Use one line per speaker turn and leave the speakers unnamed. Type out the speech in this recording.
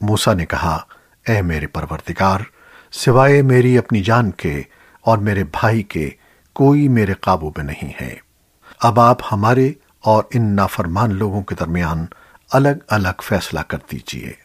موسیٰ نے کہا، اے میرے پروردگار، سوائے میری اپنی جان کے اور میرے بھائی کے کوئی میرے قابو میں نہیں ہے۔ اب آپ ہمارے اور ان نافرمان لوگوں کے درمیان الگ الگ فیصلہ کر دیجیے۔